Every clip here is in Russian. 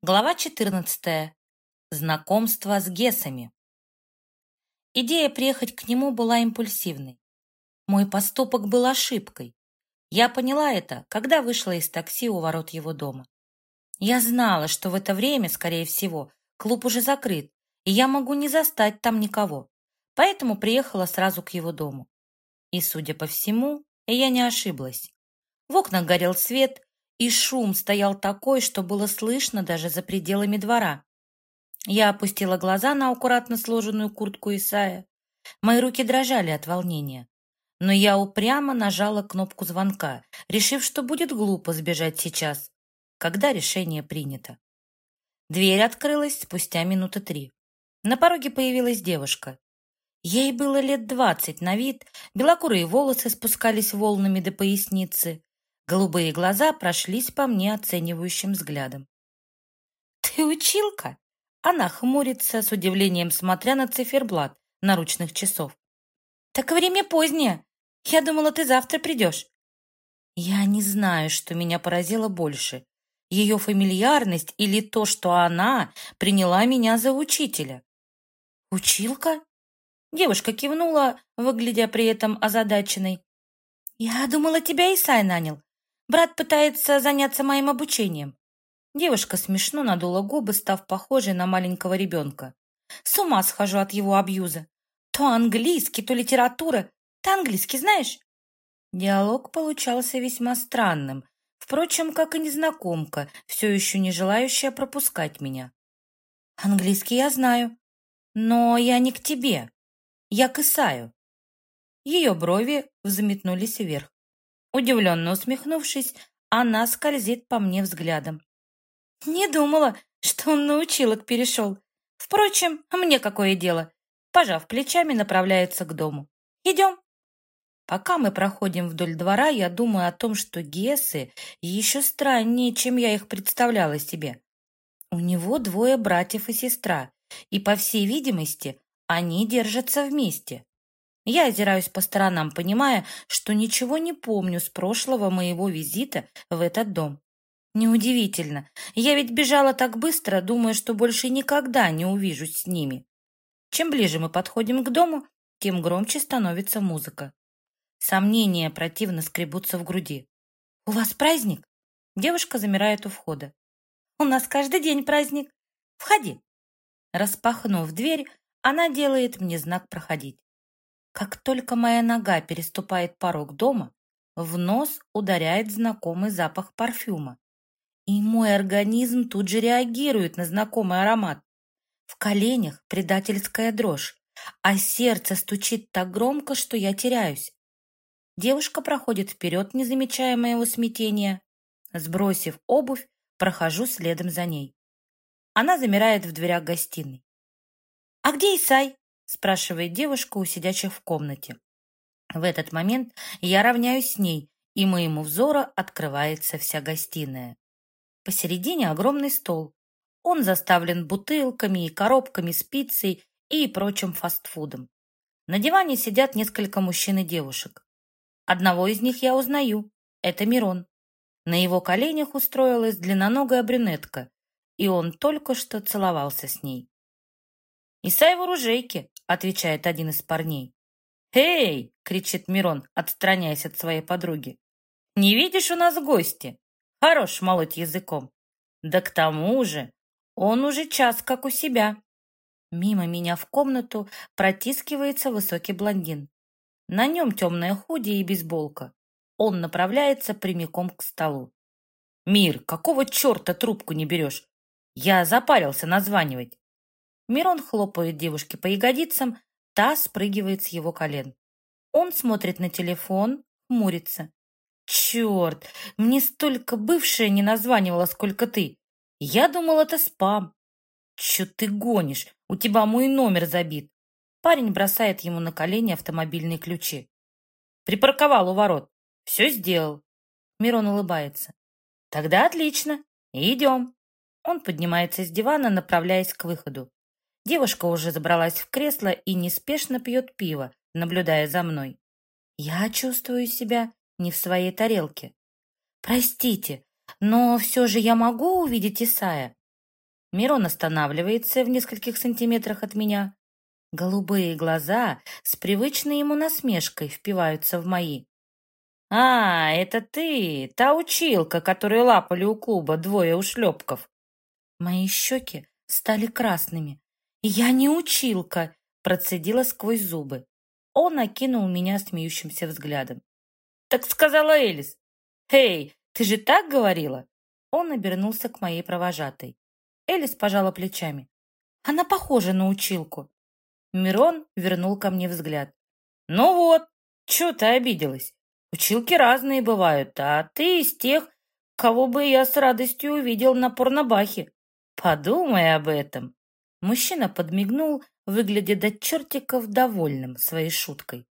Глава 14. Знакомство с Гесами. Идея приехать к нему была импульсивной. Мой поступок был ошибкой. Я поняла это, когда вышла из такси у ворот его дома. Я знала, что в это время, скорее всего, клуб уже закрыт, и я могу не застать там никого. Поэтому приехала сразу к его дому. И, судя по всему, я не ошиблась. В окнах горел свет, и шум стоял такой, что было слышно даже за пределами двора. Я опустила глаза на аккуратно сложенную куртку Исая. Мои руки дрожали от волнения. Но я упрямо нажала кнопку звонка, решив, что будет глупо сбежать сейчас, когда решение принято. Дверь открылась спустя минуты три. На пороге появилась девушка. Ей было лет двадцать на вид, белокурые волосы спускались волнами до поясницы, Голубые глаза прошлись по мне оценивающим взглядом. «Ты училка?» Она хмурится, с удивлением смотря на циферблат наручных часов. «Так время позднее. Я думала, ты завтра придешь». Я не знаю, что меня поразило больше. Ее фамильярность или то, что она приняла меня за учителя. «Училка?» Девушка кивнула, выглядя при этом озадаченной. «Я думала, тебя Исай нанял. Брат пытается заняться моим обучением. Девушка смешно надула губы, став похожей на маленького ребенка. С ума схожу от его абьюза. То английский, то литература. Ты английский знаешь? Диалог получался весьма странным. Впрочем, как и незнакомка, все еще не желающая пропускать меня. Английский я знаю, но я не к тебе. Я к Исаю. Ее брови взметнулись вверх. Удивленно усмехнувшись, она скользит по мне взглядом. Не думала, что он на училок перешел. Впрочем, мне какое дело? Пожав плечами, направляется к дому. Идем. Пока мы проходим вдоль двора, я думаю о том, что Гесы еще страннее, чем я их представляла себе. У него двое братьев и сестра, и, по всей видимости, они держатся вместе. Я озираюсь по сторонам, понимая, что ничего не помню с прошлого моего визита в этот дом. Неудивительно. Я ведь бежала так быстро, думая, что больше никогда не увижусь с ними. Чем ближе мы подходим к дому, тем громче становится музыка. Сомнения противно скребутся в груди. «У вас праздник?» Девушка замирает у входа. «У нас каждый день праздник. Входи». Распахнув дверь, она делает мне знак проходить. Как только моя нога переступает порог дома, в нос ударяет знакомый запах парфюма. И мой организм тут же реагирует на знакомый аромат. В коленях предательская дрожь, а сердце стучит так громко, что я теряюсь. Девушка проходит вперед, не замечая моего смятения. Сбросив обувь, прохожу следом за ней. Она замирает в дверях гостиной. «А где Исай?» Спрашивает девушка у сидящих в комнате. В этот момент я равняюсь с ней, и моему взору открывается вся гостиная. Посередине огромный стол. Он заставлен бутылками и коробками с пиццей и прочим фастфудом. На диване сидят несколько мужчин и девушек. Одного из них я узнаю. Это Мирон. На его коленях устроилась длинноногая брюнетка, и он только что целовался с ней. «Исай в оружейке», — отвечает один из парней. «Эй!» — кричит Мирон, отстраняясь от своей подруги. «Не видишь у нас гости? Хорош молоть языком. Да к тому же он уже час как у себя». Мимо меня в комнату протискивается высокий блондин. На нем темная худи и бейсболка. Он направляется прямиком к столу. «Мир, какого черта трубку не берешь? Я запарился названивать. Мирон хлопает девушке по ягодицам, та спрыгивает с его колен. Он смотрит на телефон, хмурится. «Черт, мне столько бывшая не названивала, сколько ты. Я думал, это спам». «Че ты гонишь? У тебя мой номер забит». Парень бросает ему на колени автомобильные ключи. «Припарковал у ворот. Все сделал». Мирон улыбается. «Тогда отлично. Идем». Он поднимается с дивана, направляясь к выходу. Девушка уже забралась в кресло и неспешно пьет пиво, наблюдая за мной. Я чувствую себя не в своей тарелке. Простите, но все же я могу увидеть Исая? Мирон останавливается в нескольких сантиметрах от меня. Голубые глаза с привычной ему насмешкой впиваются в мои. «А, это ты, та училка, которую лапали у клуба двое ушлепков». Мои щеки стали красными. «Я не училка!» — процедила сквозь зубы. Он окинул меня смеющимся взглядом. «Так сказала Элис. Эй, ты же так говорила?» Он обернулся к моей провожатой. Элис пожала плечами. «Она похожа на училку». Мирон вернул ко мне взгляд. «Ну вот, чё ты обиделась? Училки разные бывают, а ты из тех, кого бы я с радостью увидел на порнобахе. Подумай об этом». Мужчина подмигнул, выглядя до чертиков довольным своей шуткой.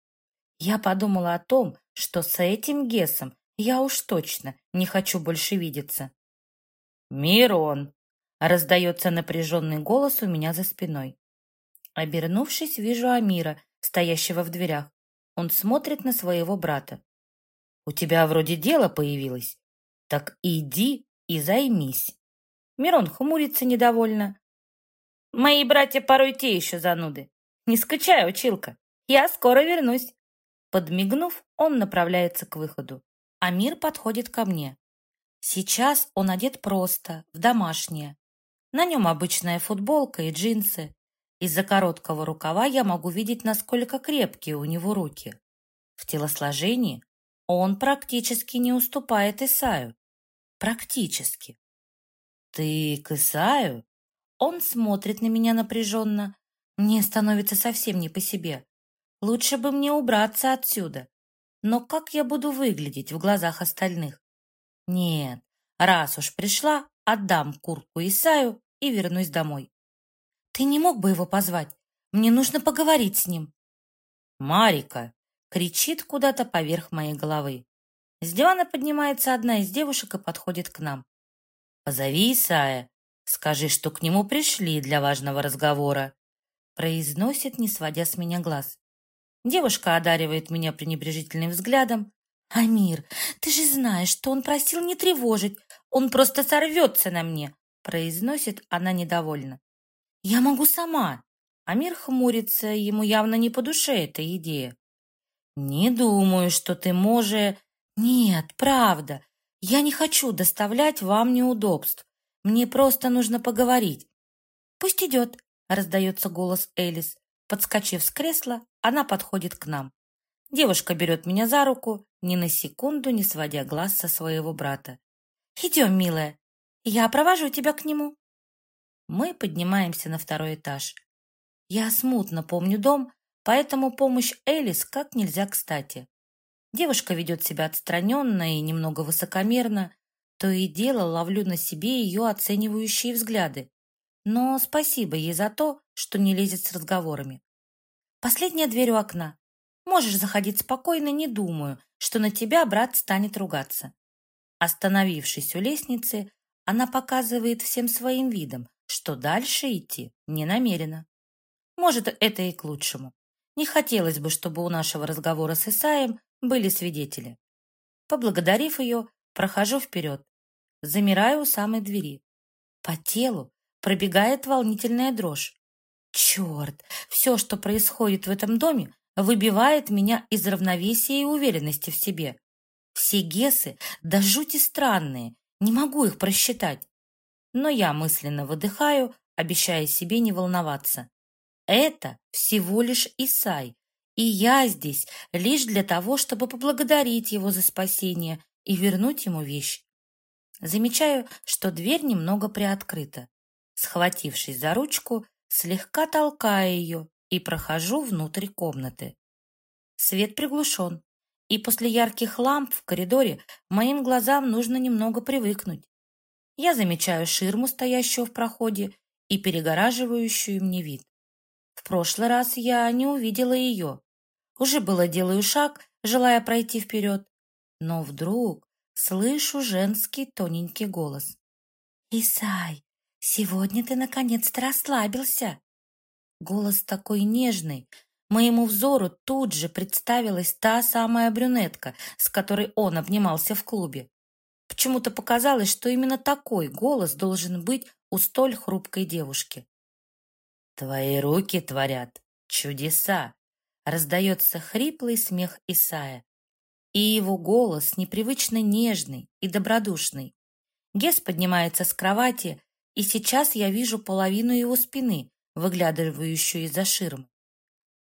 Я подумала о том, что с этим Гесом я уж точно не хочу больше видеться. «Мирон!» — раздается напряженный голос у меня за спиной. Обернувшись, вижу Амира, стоящего в дверях. Он смотрит на своего брата. «У тебя вроде дело появилось. Так иди и займись». Мирон хмурится недовольно. «Мои братья порой те еще зануды. Не скучай, училка. Я скоро вернусь». Подмигнув, он направляется к выходу. Амир подходит ко мне. Сейчас он одет просто, в домашнее. На нем обычная футболка и джинсы. Из-за короткого рукава я могу видеть, насколько крепкие у него руки. В телосложении он практически не уступает Исаю. Практически. «Ты к Исаю?» Он смотрит на меня напряженно. Мне становится совсем не по себе. Лучше бы мне убраться отсюда. Но как я буду выглядеть в глазах остальных? Нет, раз уж пришла, отдам куртку Исаю и вернусь домой. Ты не мог бы его позвать? Мне нужно поговорить с ним. Марика кричит куда-то поверх моей головы. С дивана поднимается одна из девушек и подходит к нам. «Позови Исая. Скажи, что к нему пришли для важного разговора», произносит, не сводя с меня глаз. Девушка одаривает меня пренебрежительным взглядом. «Амир, ты же знаешь, что он просил не тревожить. Он просто сорвется на мне», произносит она недовольно. «Я могу сама». Амир хмурится, ему явно не по душе эта идея. «Не думаю, что ты можешь...» «Нет, правда. Я не хочу доставлять вам неудобств. Мне просто нужно поговорить». «Пусть идет», — раздается голос Элис. Подскочив с кресла, она подходит к нам. Девушка берет меня за руку, ни на секунду не сводя глаз со своего брата. «Идем, милая, я провожу тебя к нему». Мы поднимаемся на второй этаж. Я смутно помню дом, поэтому помощь Элис как нельзя кстати. Девушка ведет себя отстраненно и немного высокомерно, то и дело ловлю на себе ее оценивающие взгляды. Но спасибо ей за то, что не лезет с разговорами. Последняя дверь у окна. Можешь заходить спокойно, не думаю, что на тебя брат станет ругаться. Остановившись у лестницы, она показывает всем своим видом, что дальше идти не намерена. Может, это и к лучшему. Не хотелось бы, чтобы у нашего разговора с Исаем были свидетели. Поблагодарив ее, прохожу вперед. Замираю у самой двери. По телу пробегает волнительная дрожь. Черт, все, что происходит в этом доме, выбивает меня из равновесия и уверенности в себе. Все гесы да жути странные, не могу их просчитать. Но я мысленно выдыхаю, обещая себе не волноваться. Это всего лишь Исай, и я здесь лишь для того, чтобы поблагодарить его за спасение и вернуть ему вещь. Замечаю, что дверь немного приоткрыта. Схватившись за ручку, слегка толкая ее и прохожу внутрь комнаты. Свет приглушен, и после ярких ламп в коридоре моим глазам нужно немного привыкнуть. Я замечаю ширму, стоящую в проходе, и перегораживающую мне вид. В прошлый раз я не увидела ее. Уже было делаю шаг, желая пройти вперед, но вдруг слышу женский тоненький голос. «Исай, сегодня ты наконец-то расслабился!» Голос такой нежный. Моему взору тут же представилась та самая брюнетка, с которой он обнимался в клубе. Почему-то показалось, что именно такой голос должен быть у столь хрупкой девушки. «Твои руки творят чудеса!» Раздается хриплый смех Исая, и его голос непривычно нежный и добродушный. Гес поднимается с кровати, и сейчас я вижу половину его спины, выглядывающую из-за ширмы.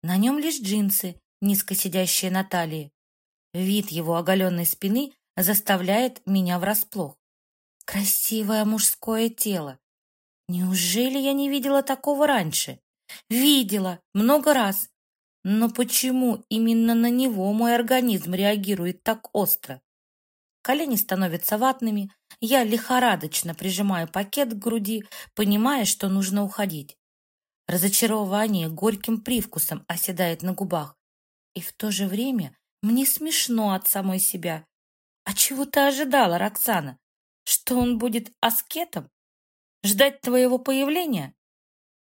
На нем лишь джинсы, низко сидящие на талии. Вид его оголенной спины заставляет меня врасплох. Красивое мужское тело. Неужели я не видела такого раньше? Видела, много раз. Но почему именно на него мой организм реагирует так остро? Колени становятся ватными, я лихорадочно прижимаю пакет к груди, понимая, что нужно уходить. Разочарование горьким привкусом оседает на губах. И в то же время мне смешно от самой себя. А чего ты ожидала, Роксана? Что он будет аскетом? Ждать твоего появления?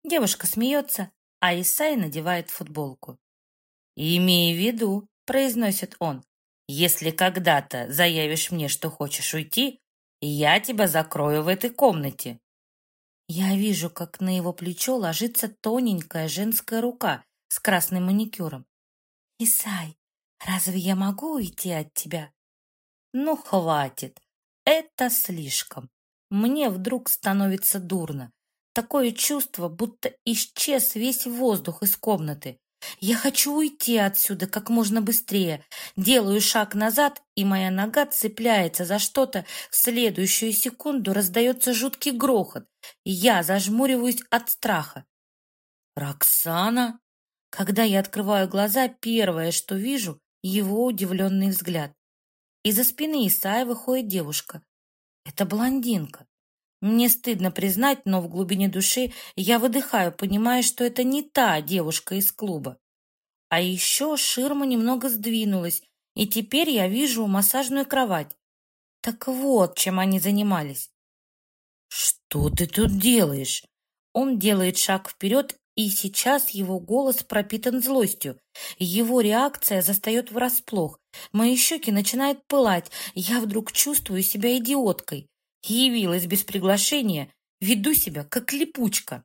Девушка смеется, а Исай надевает футболку. «Имей в виду», — произносит он, «если когда-то заявишь мне, что хочешь уйти, я тебя закрою в этой комнате». Я вижу, как на его плечо ложится тоненькая женская рука с красным маникюром. «Исай, разве я могу уйти от тебя?» «Ну, хватит. Это слишком. Мне вдруг становится дурно. Такое чувство, будто исчез весь воздух из комнаты. Я хочу уйти отсюда как можно быстрее. Делаю шаг назад, и моя нога цепляется за что-то. В следующую секунду раздается жуткий грохот. Я зажмуриваюсь от страха. «Роксана?» Когда я открываю глаза, первое, что вижу, его удивленный взгляд. Из-за спины Исаия выходит девушка. Это блондинка. Мне стыдно признать, но в глубине души я выдыхаю, понимая, что это не та девушка из клуба. А еще ширма немного сдвинулась, и теперь я вижу массажную кровать. Так вот, чем они занимались. «Что ты тут делаешь?» Он делает шаг вперед, и сейчас его голос пропитан злостью. Его реакция застает врасплох. Мои щеки начинают пылать. Я вдруг чувствую себя идиоткой. Явилась без приглашения, веду себя как липучка.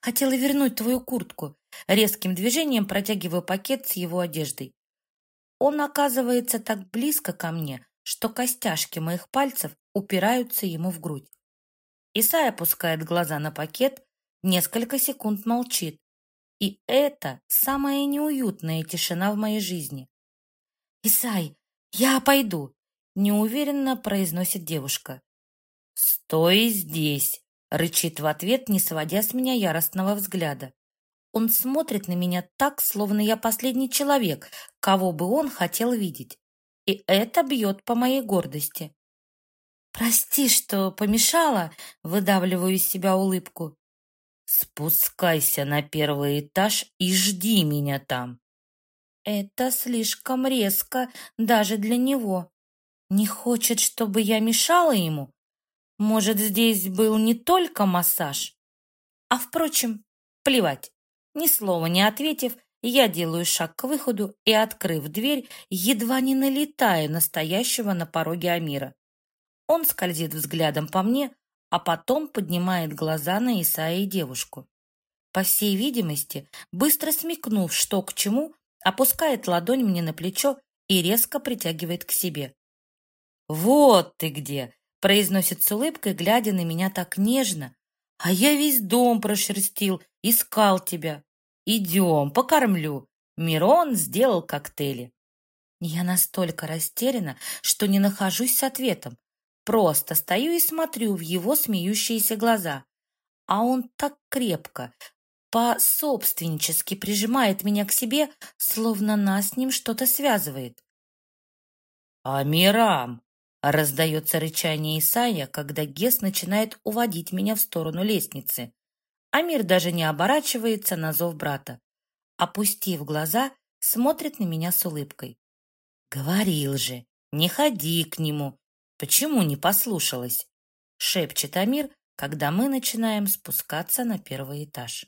Хотела вернуть твою куртку. Резким движением протягиваю пакет с его одеждой. Он оказывается так близко ко мне, что костяшки моих пальцев упираются ему в грудь. Исай опускает глаза на пакет, несколько секунд молчит. И это самая неуютная тишина в моей жизни. «Исай, я пойду», — неуверенно произносит девушка. «Стой здесь!» — рычит в ответ, не сводя с меня яростного взгляда. Он смотрит на меня так, словно я последний человек, кого бы он хотел видеть. И это бьет по моей гордости. «Прости, что помешала», — выдавливаю из себя улыбку. «Спускайся на первый этаж и жди меня там». Это слишком резко даже для него. Не хочет, чтобы я мешала ему? Может, здесь был не только массаж? А, впрочем, плевать. Ни слова не ответив, я делаю шаг к выходу и, открыв дверь, едва не налетаю настоящего на пороге Амира. Он скользит взглядом по мне, а потом поднимает глаза на Исаия и девушку. По всей видимости, быстро смекнув, что к чему, опускает ладонь мне на плечо и резко притягивает к себе. «Вот ты где!» Произносит с улыбкой, глядя на меня так нежно. А я весь дом прошерстил, искал тебя. Идем, покормлю. Мирон сделал коктейли. Я настолько растеряна, что не нахожусь с ответом. Просто стою и смотрю в его смеющиеся глаза. А он так крепко, по-собственнически прижимает меня к себе, словно нас с ним что-то связывает. «Амирам!» Раздается рычание Исая, когда Гес начинает уводить меня в сторону лестницы. Амир даже не оборачивается на зов брата. Опустив глаза, смотрит на меня с улыбкой. «Говорил же, не ходи к нему. Почему не послушалась?» Шепчет Амир, когда мы начинаем спускаться на первый этаж.